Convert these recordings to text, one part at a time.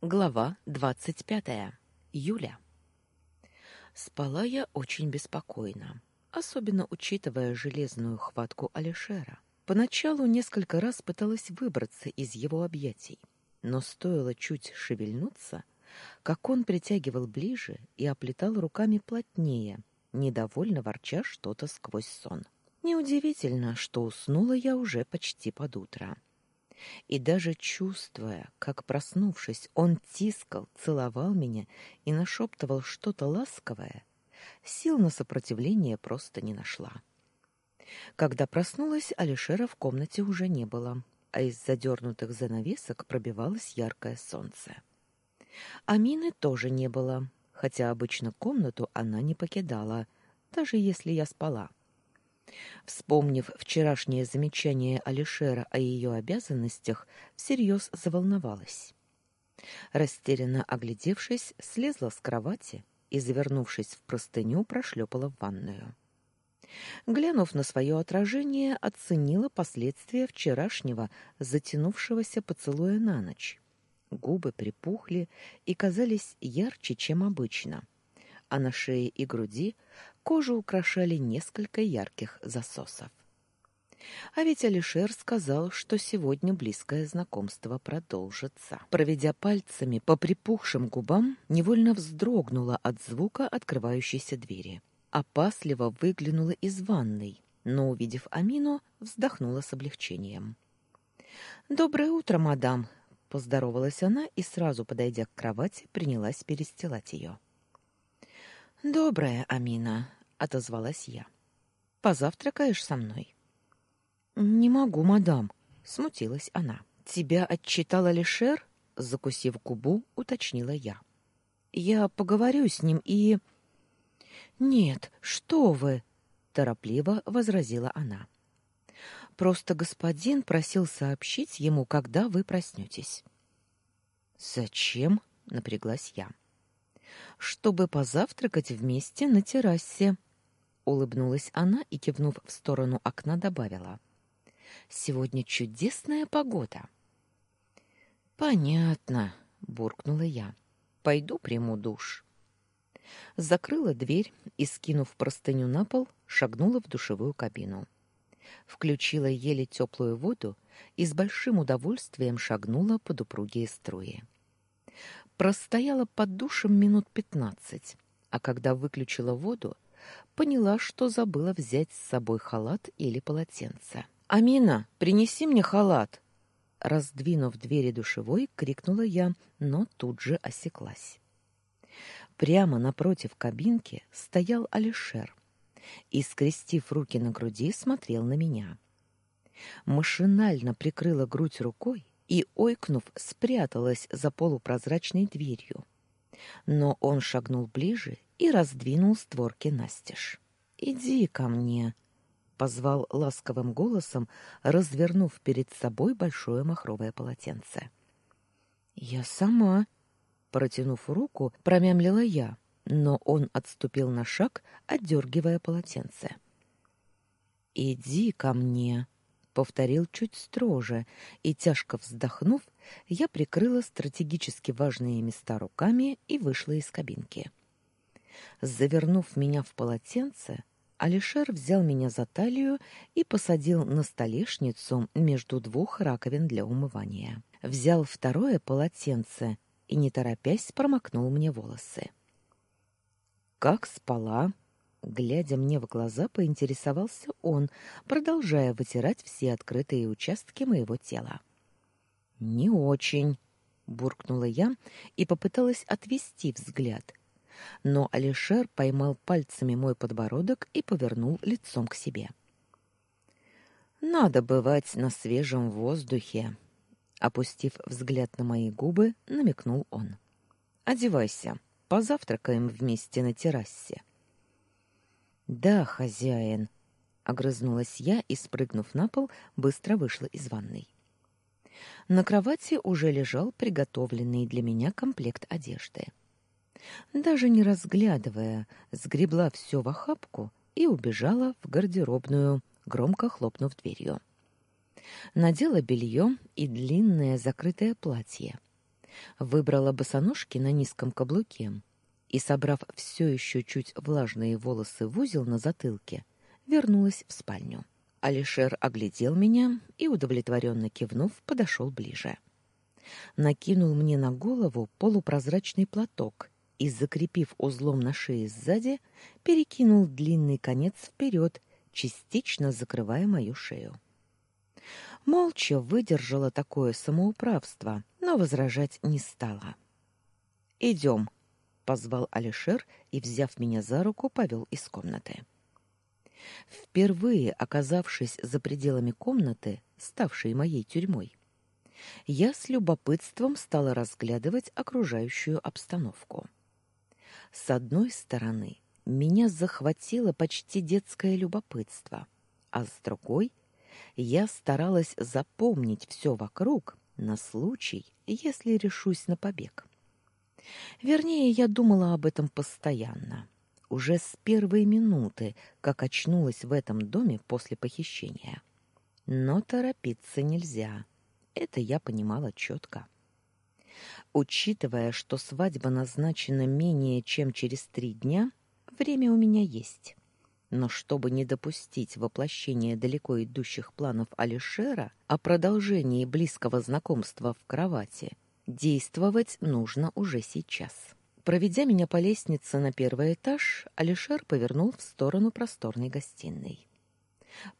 Глава двадцать пятая. Юля. Спала я очень беспокойно, особенно учитывая железную хватку Алишера. Поначалу несколько раз пыталась выбраться из его объятий, но стоило чуть шевельнуться, как он притягивал ближе и оплетал руками плотнее, недовольно ворча что-то сквозь сон. Неудивительно, что уснула я уже почти под утро и даже чувствуя, как, проснувшись, он тискал, целовал меня и нашептывал что-то ласковое, сил на сопротивление просто не нашла. Когда проснулась, Алишера в комнате уже не было, а из задернутых занавесок пробивалось яркое солнце. Амины тоже не было, хотя обычно комнату она не покидала, даже если я спала. Вспомнив вчерашнее замечание Алишера о ее обязанностях, всерьез заволновалась. Растерянно оглядевшись, слезла с кровати и, завернувшись в простыню, прошлепала в ванную. Глянув на свое отражение, оценила последствия вчерашнего затянувшегося поцелуя на ночь. Губы припухли и казались ярче, чем обычно, а на шее и груди Кожу украшали несколько ярких засосов. А ведь Алишер сказал, что сегодня близкое знакомство продолжится. Проведя пальцами по припухшим губам, невольно вздрогнула от звука открывающейся двери. Опасливо выглянула из ванной, но, увидев Амину, вздохнула с облегчением. «Доброе утро, мадам!» — поздоровалась она и, сразу подойдя к кровати, принялась перестилать ее. «Доброе, Амина!» Отозвалась я. Позавтракаешь со мной? Не могу, мадам, смутилась она. Тебя отчитал Алишер? закусив губу, уточнила я. Я поговорю с ним и Нет, что вы? торопливо возразила она. Просто господин просил сообщить ему, когда вы проснетесь. Зачем? напряглась я. Чтобы позавтракать вместе на террасе, улыбнулась она и кивнув в сторону окна добавила: Сегодня чудесная погода. Понятно, буркнула я. Пойду приму душ. Закрыла дверь и, скинув простыню на пол, шагнула в душевую кабину. Включила еле теплую воду и с большим удовольствием шагнула под упругие струи. Простояла под душем минут пятнадцать, а когда выключила воду, поняла, что забыла взять с собой халат или полотенце. «Амина, принеси мне халат!» Раздвинув двери душевой, крикнула я, но тут же осеклась. Прямо напротив кабинки стоял Алишер и, скрестив руки на груди, смотрел на меня. Машинально прикрыла грудь рукой и, ойкнув, спряталась за полупрозрачной дверью. Но он шагнул ближе и раздвинул створки настежь. «Иди ко мне», — позвал ласковым голосом, развернув перед собой большое махровое полотенце. «Я сама», — протянув руку, промямлила я, но он отступил на шаг, отдергивая полотенце. «Иди ко мне», — повторил чуть строже, и, тяжко вздохнув, я прикрыла стратегически важные места руками и вышла из кабинки. Завернув меня в полотенце, Алишер взял меня за талию и посадил на столешницу между двух раковин для умывания. Взял второе полотенце и, не торопясь, промокнул мне волосы. «Как спала?» Глядя мне в глаза, поинтересовался он, продолжая вытирать все открытые участки моего тела. «Не очень», — буркнула я и попыталась отвести взгляд, но Алишер поймал пальцами мой подбородок и повернул лицом к себе. Надо бывать на свежем воздухе, опустив взгляд на мои губы, намекнул он. Одевайся, позавтракаем вместе на террасе. Да, хозяин, огрызнулась я и, спрыгнув на пол, быстро вышла из ванной. На кровати уже лежал приготовленный для меня комплект одежды даже не разглядывая, сгребла все в охапку и убежала в гардеробную, громко хлопнув дверью. Надела белье и длинное закрытое платье. Выбрала босоножки на низком каблуке и, собрав все еще чуть влажные волосы в узел на затылке, вернулась в спальню. Алишер оглядел меня и, удовлетворенно кивнув, подошел ближе. Накинул мне на голову полупрозрачный платок и, закрепив узлом на шее сзади, перекинул длинный конец вперед, частично закрывая мою шею. Молча выдержала такое самоуправство, но возражать не стала. «Идем», — позвал Алишер и, взяв меня за руку, повел из комнаты. Впервые оказавшись за пределами комнаты, ставшей моей тюрьмой, я с любопытством стала разглядывать окружающую обстановку. С одной стороны, меня захватило почти детское любопытство, а с другой я старалась запомнить все вокруг на случай, если решусь на побег. Вернее, я думала об этом постоянно уже с первой минуты, как очнулась в этом доме после похищения. Но торопиться нельзя. Это я понимала четко. Учитывая, что свадьба назначена менее чем через три дня, время у меня есть. Но чтобы не допустить воплощения далеко идущих планов Алишера о продолжении близкого знакомства в кровати, действовать нужно уже сейчас. Проведя меня по лестнице на первый этаж, Алишер повернул в сторону просторной гостиной.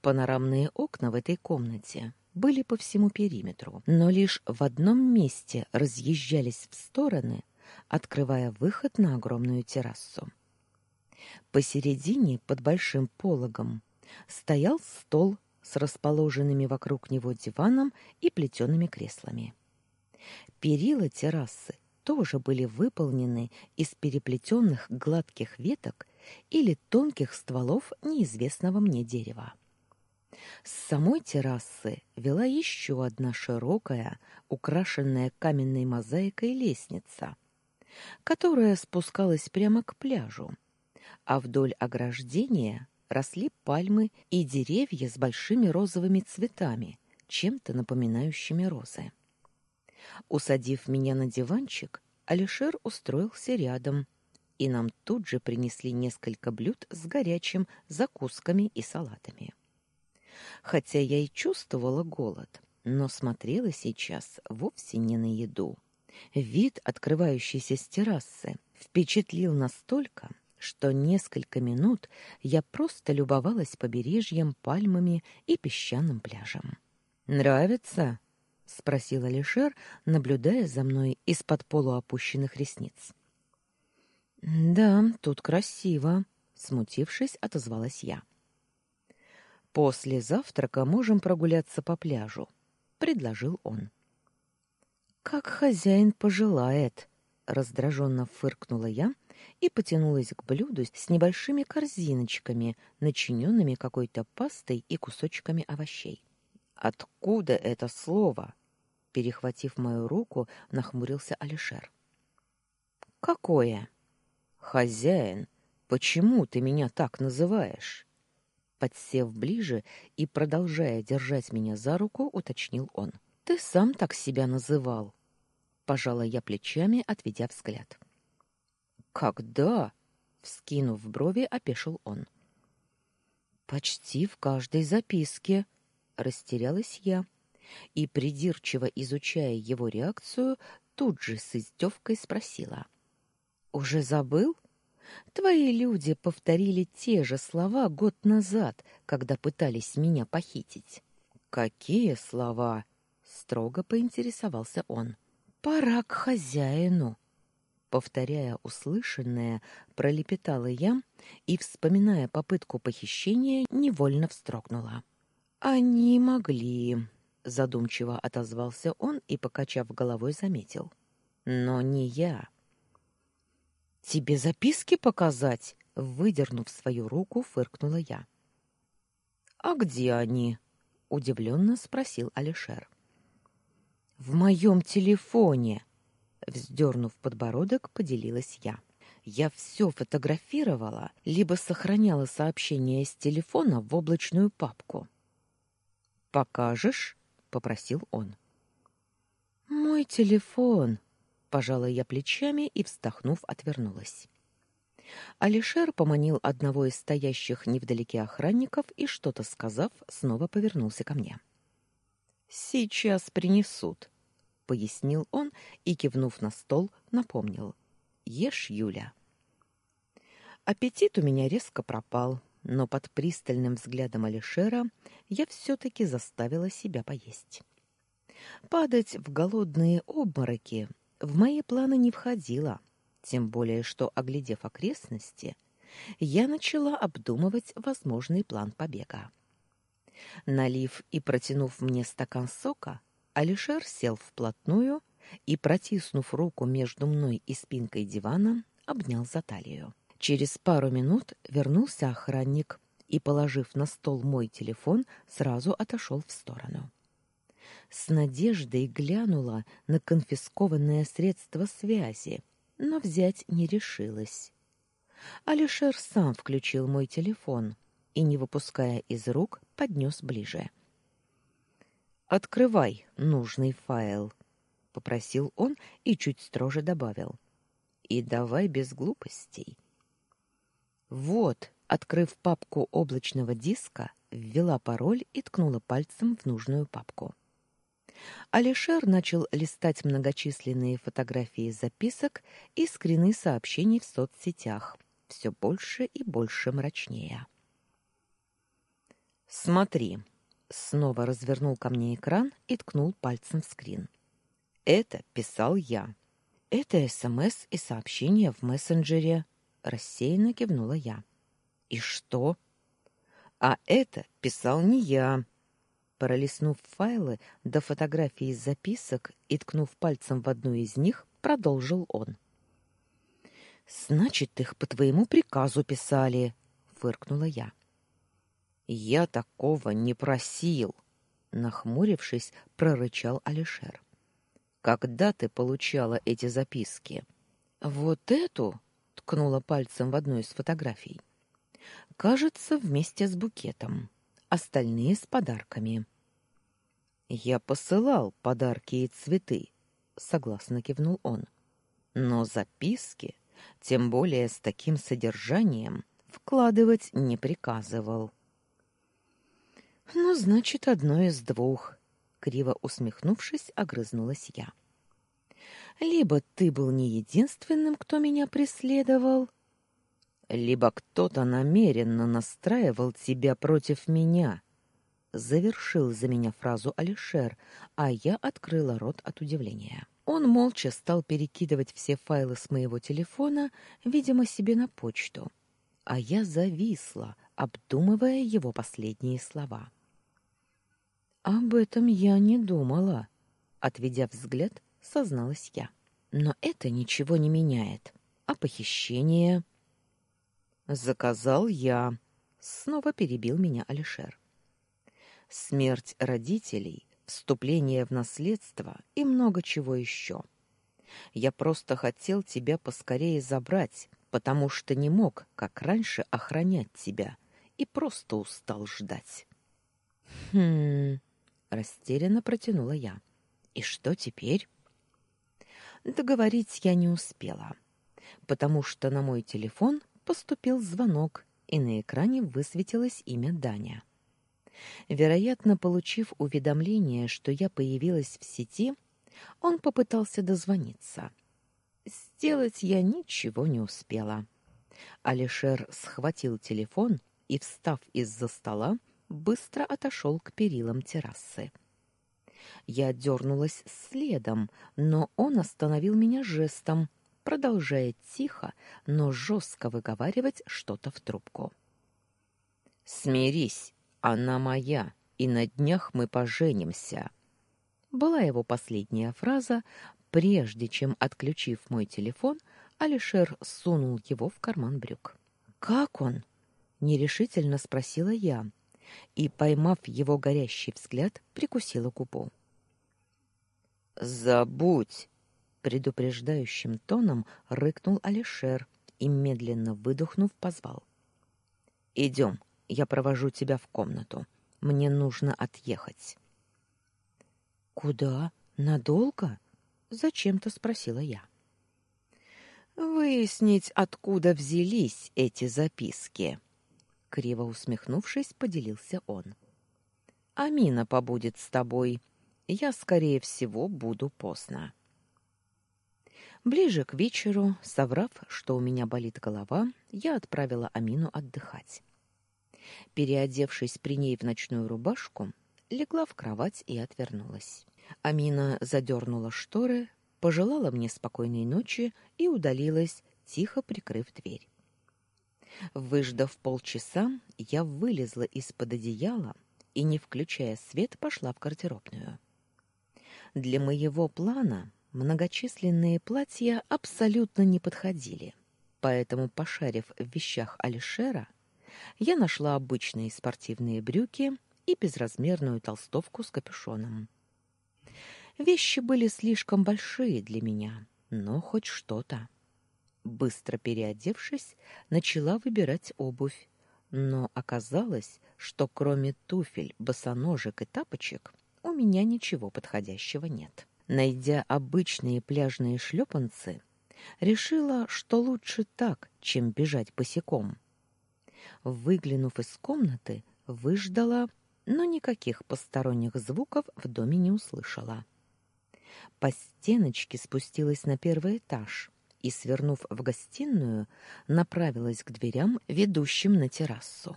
Панорамные окна в этой комнате были по всему периметру, но лишь в одном месте разъезжались в стороны, открывая выход на огромную террасу. Посередине, под большим пологом, стоял стол с расположенными вокруг него диваном и плетеными креслами. Перила террасы тоже были выполнены из переплетенных гладких веток или тонких стволов неизвестного мне дерева. С самой террасы вела еще одна широкая, украшенная каменной мозаикой лестница, которая спускалась прямо к пляжу, а вдоль ограждения росли пальмы и деревья с большими розовыми цветами, чем-то напоминающими розы. Усадив меня на диванчик, Алишер устроился рядом, и нам тут же принесли несколько блюд с горячим, закусками и салатами. Хотя я и чувствовала голод, но смотрела сейчас вовсе не на еду. Вид, открывающийся с террасы, впечатлил настолько, что несколько минут я просто любовалась побережьем, пальмами и песчаным пляжем. «Нравится?» — спросил Алишер, наблюдая за мной из-под полуопущенных ресниц. «Да, тут красиво», — смутившись, отозвалась я. «После завтрака можем прогуляться по пляжу», — предложил он. «Как хозяин пожелает», — раздраженно фыркнула я и потянулась к блюду с небольшими корзиночками, начиненными какой-то пастой и кусочками овощей. «Откуда это слово?» Перехватив мою руку, нахмурился Алишер. «Какое?» «Хозяин, почему ты меня так называешь?» Подсев ближе и продолжая держать меня за руку, уточнил он. «Ты сам так себя называл?» Пожала я плечами, отведя взгляд. «Когда?» — вскинув брови, опешил он. «Почти в каждой записке», — растерялась я и, придирчиво изучая его реакцию, тут же с издевкой спросила. «Уже забыл? Твои люди повторили те же слова год назад, когда пытались меня похитить». «Какие слова?» — строго поинтересовался он. «Пора к хозяину». Повторяя услышанное, пролепетала я и, вспоминая попытку похищения, невольно встрогнула. «Они могли», задумчиво отозвался он и, покачав головой, заметил. Но не я. Тебе записки показать? Выдернув свою руку, фыркнула я. А где они? удивленно спросил Алишер. В моем телефоне, вздернув подбородок, поделилась я. Я все фотографировала, либо сохраняла сообщение с телефона в облачную папку. Покажешь? попросил он. Мой телефон, Пожала я плечами и, вздохнув, отвернулась. Алишер поманил одного из стоящих невдалеке охранников и, что-то сказав, снова повернулся ко мне. «Сейчас принесут», — пояснил он и, кивнув на стол, напомнил. «Ешь, Юля». Аппетит у меня резко пропал, но под пристальным взглядом Алишера я все-таки заставила себя поесть. Падать в голодные обмороки в мои планы не входило, тем более что, оглядев окрестности, я начала обдумывать возможный план побега. Налив и протянув мне стакан сока, Алишер сел вплотную и, протиснув руку между мной и спинкой дивана, обнял за талию. Через пару минут вернулся охранник и, положив на стол мой телефон, сразу отошел в сторону. С надеждой глянула на конфискованное средство связи, но взять не решилась. Алишер сам включил мой телефон и, не выпуская из рук, поднес ближе. «Открывай нужный файл», — попросил он и чуть строже добавил. «И давай без глупостей». Вот, открыв папку облачного диска, ввела пароль и ткнула пальцем в нужную папку. Алишер начал листать многочисленные фотографии записок и скрины сообщений в соцсетях, все больше и больше мрачнее. «Смотри», — снова развернул ко мне экран и ткнул пальцем в скрин. «Это писал я. Это СМС и сообщение в мессенджере рассеянно кивнула я. И что? А это писал не я. Пролистнув файлы до фотографий из записок и ткнув пальцем в одну из них, продолжил он. Значит, их по твоему приказу писали, фыркнула я. Я такого не просил, нахмурившись, прорычал Алишер. Когда ты получала эти записки? Вот эту ткнула пальцем в одну из фотографий. Кажется, вместе с букетом. Остальные с подарками. Я посылал подарки и цветы, согласно кивнул он. Но записки, тем более с таким содержанием, вкладывать не приказывал. Ну, значит, одно из двух, криво усмехнувшись, огрызнулась я. Либо ты был не единственным, кто меня преследовал, либо кто-то намеренно настраивал тебя против меня. Завершил за меня фразу Алишер, а я открыла рот от удивления. Он молча стал перекидывать все файлы с моего телефона, видимо, себе на почту. А я зависла, обдумывая его последние слова. Об этом я не думала, отведя взгляд, созналась я. Но это ничего не меняет. А похищение заказал я, снова перебил меня Алишер. Смерть родителей, вступление в наследство и много чего еще. Я просто хотел тебя поскорее забрать, потому что не мог, как раньше, охранять тебя и просто устал ждать. Хм, растерянно протянула я. И что теперь? Договорить я не успела, потому что на мой телефон поступил звонок, и на экране высветилось имя Даня. Вероятно, получив уведомление, что я появилась в сети, он попытался дозвониться. Сделать я ничего не успела. Алишер схватил телефон и, встав из-за стола, быстро отошел к перилам террасы. Я дернулась следом, но он остановил меня жестом, продолжая тихо, но жестко выговаривать что-то в трубку. «Смирись, она моя, и на днях мы поженимся», была его последняя фраза, прежде чем, отключив мой телефон, Алишер сунул его в карман брюк. «Как он?» — нерешительно спросила я, и, поймав его горящий взгляд, прикусила губу. «Забудь!» — предупреждающим тоном рыкнул Алишер и, медленно выдохнув, позвал. «Идем, я провожу тебя в комнату. Мне нужно отъехать». «Куда? Надолго?» зачем-то спросила я. Выяснить, откуда взялись эти записки, криво усмехнувшись, поделился он. Амина побудет с тобой. Я, скорее всего, буду поздно. Ближе к вечеру, соврав, что у меня болит голова, я отправила Амину отдыхать. Переодевшись при ней в ночную рубашку, легла в кровать и отвернулась. Амина задернула шторы, пожелала мне спокойной ночи и удалилась, тихо прикрыв дверь. Выждав полчаса, я вылезла из-под одеяла и, не включая свет, пошла в гардеробную. Для моего плана многочисленные платья абсолютно не подходили, поэтому, пошарив в вещах Алишера, я нашла обычные спортивные брюки и безразмерную толстовку с капюшоном. Вещи были слишком большие для меня, но хоть что-то. Быстро переодевшись, начала выбирать обувь, но оказалось, что кроме туфель, босоножек и тапочек у меня ничего подходящего нет. Найдя обычные пляжные шлепанцы, решила, что лучше так, чем бежать босиком. Выглянув из комнаты, выждала, но никаких посторонних звуков в доме не услышала по стеночке спустилась на первый этаж и, свернув в гостиную, направилась к дверям, ведущим на террасу.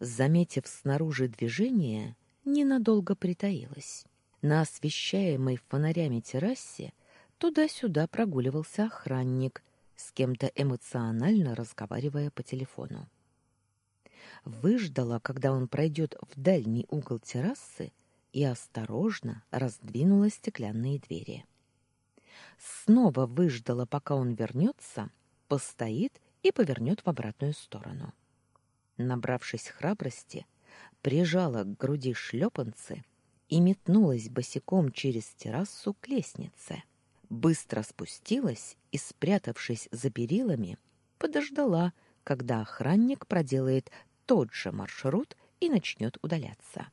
Заметив снаружи движение, ненадолго притаилась. На освещаемой фонарями террасе туда-сюда прогуливался охранник, с кем-то эмоционально разговаривая по телефону. Выждала, когда он пройдет в дальний угол террасы, и осторожно раздвинула стеклянные двери. Снова выждала, пока он вернется, постоит и повернет в обратную сторону. Набравшись храбрости, прижала к груди шлепанцы и метнулась босиком через террасу к лестнице. Быстро спустилась и, спрятавшись за перилами, подождала, когда охранник проделает тот же маршрут и начнет удаляться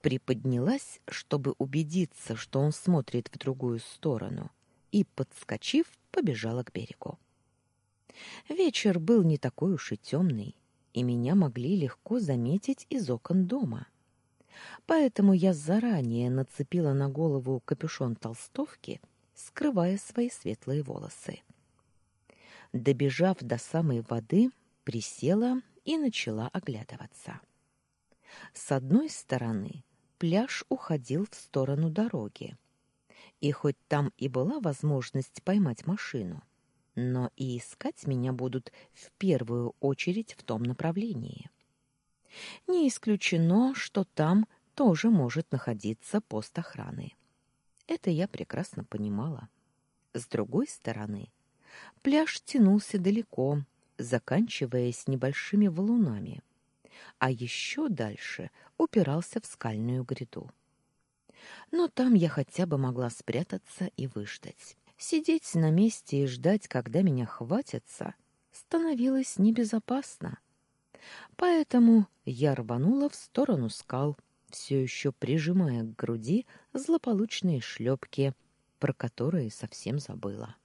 приподнялась, чтобы убедиться, что он смотрит в другую сторону, и, подскочив, побежала к берегу. Вечер был не такой уж и темный, и меня могли легко заметить из окон дома. Поэтому я заранее нацепила на голову капюшон толстовки, скрывая свои светлые волосы. Добежав до самой воды, присела и начала оглядываться. С одной стороны пляж уходил в сторону дороги. И хоть там и была возможность поймать машину, но и искать меня будут в первую очередь в том направлении. Не исключено, что там тоже может находиться пост охраны. Это я прекрасно понимала. С другой стороны, пляж тянулся далеко, заканчиваясь небольшими валунами а еще дальше упирался в скальную гряду. Но там я хотя бы могла спрятаться и выждать. Сидеть на месте и ждать, когда меня хватятся, становилось небезопасно. Поэтому я рванула в сторону скал, все еще прижимая к груди злополучные шлепки, про которые совсем забыла.